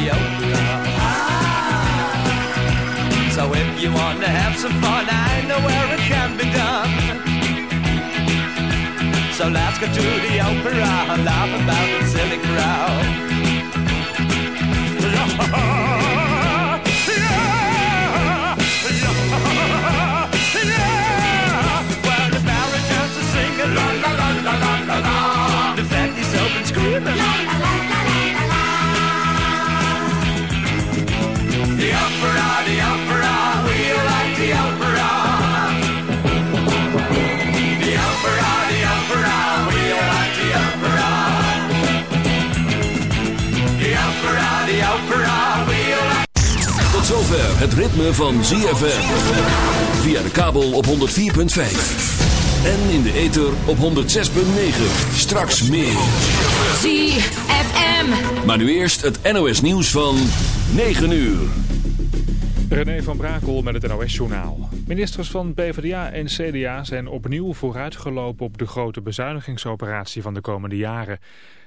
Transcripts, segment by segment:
love in. Ah. So if you want to have some fun, I know where it can be done. So let's go to the opera laugh about the silly crowd. The la la la la la la. The fatties open screaming la la la la. Tot zover het ritme van ZFM. Via de kabel op 104.5. En in de ether op 106.9. Straks meer. ZFM. Maar nu eerst het NOS nieuws van 9 uur. René van Brakel met het NOS-journaal. Ministers van PvdA en CDA zijn opnieuw vooruitgelopen op de grote bezuinigingsoperatie van de komende jaren.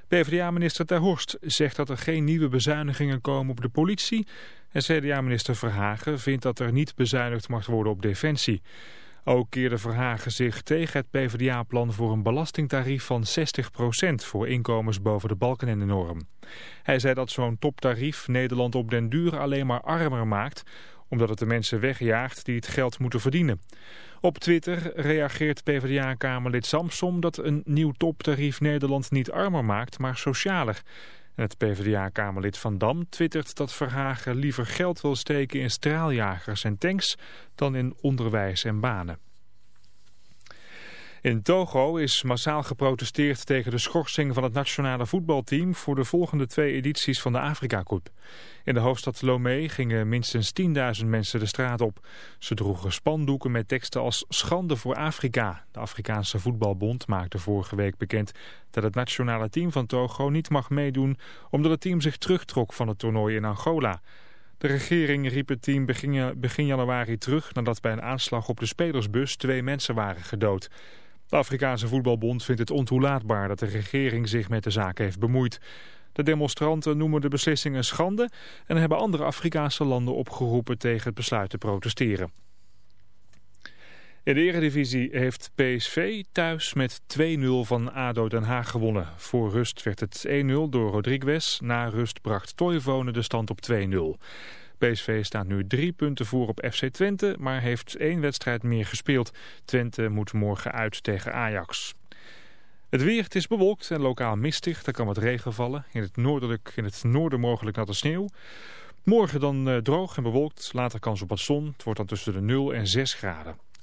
PvdA-minister Ter Horst zegt dat er geen nieuwe bezuinigingen komen op de politie. En CDA-minister Verhagen vindt dat er niet bezuinigd mag worden op defensie. Ook keerde Verhagen zich tegen het PvdA-plan voor een belastingtarief van 60% voor inkomens boven de balken en de norm. Hij zei dat zo'n toptarief Nederland op den duur alleen maar armer maakt, omdat het de mensen wegjaagt die het geld moeten verdienen. Op Twitter reageert PvdA-kamerlid Samsom dat een nieuw toptarief Nederland niet armer maakt, maar socialer. Het PvdA-kamerlid Van Dam twittert dat Verhagen liever geld wil steken in straaljagers en tanks dan in onderwijs en banen. In Togo is massaal geprotesteerd tegen de schorsing van het nationale voetbalteam voor de volgende twee edities van de Afrika Cup. In de hoofdstad Lomé gingen minstens 10.000 mensen de straat op. Ze droegen spandoeken met teksten als schande voor Afrika. De Afrikaanse voetbalbond maakte vorige week bekend dat het nationale team van Togo niet mag meedoen omdat het team zich terugtrok van het toernooi in Angola. De regering riep het team begin, januari terug nadat bij een aanslag op de spelersbus twee mensen waren gedood. De Afrikaanse voetbalbond vindt het ontoelaatbaar dat de regering zich met de zaak heeft bemoeid. De demonstranten noemen de beslissing een schande en hebben andere Afrikaanse landen opgeroepen tegen het besluit te protesteren. In de eredivisie heeft PSV thuis met 2-0 van ADO Den Haag gewonnen. Voor rust werd het 1-0 door Rodriguez. Na rust bracht Toivonen de stand op 2-0. PSV staat nu drie punten voor op FC Twente, maar heeft één wedstrijd meer gespeeld. Twente moet morgen uit tegen Ajax. Het weer, het is bewolkt en lokaal mistig. Er kan wat regen vallen. In het, noordelijk, in het noorden mogelijk natte sneeuw. Morgen dan uh, droog en bewolkt. Later kans op wat zon. Het wordt dan tussen de 0 en 6 graden.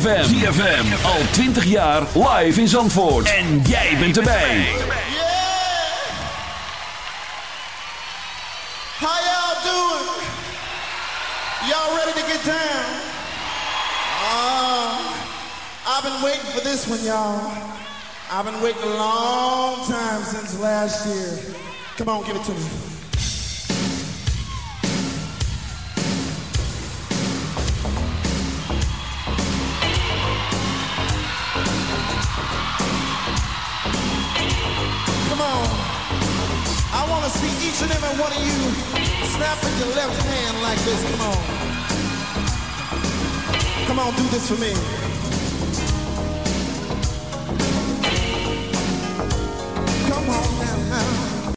ZFM. Al 20 jaar live in Zandvoort. En jij bent erbij. Yeah! How y'all doing? Y'all ready to get down? Uh, I've been waiting for this one, y'all. I've been waiting a long time since last year. Come on, give it to me. Snapping your left hand like this. Come on. Come on, do this for me.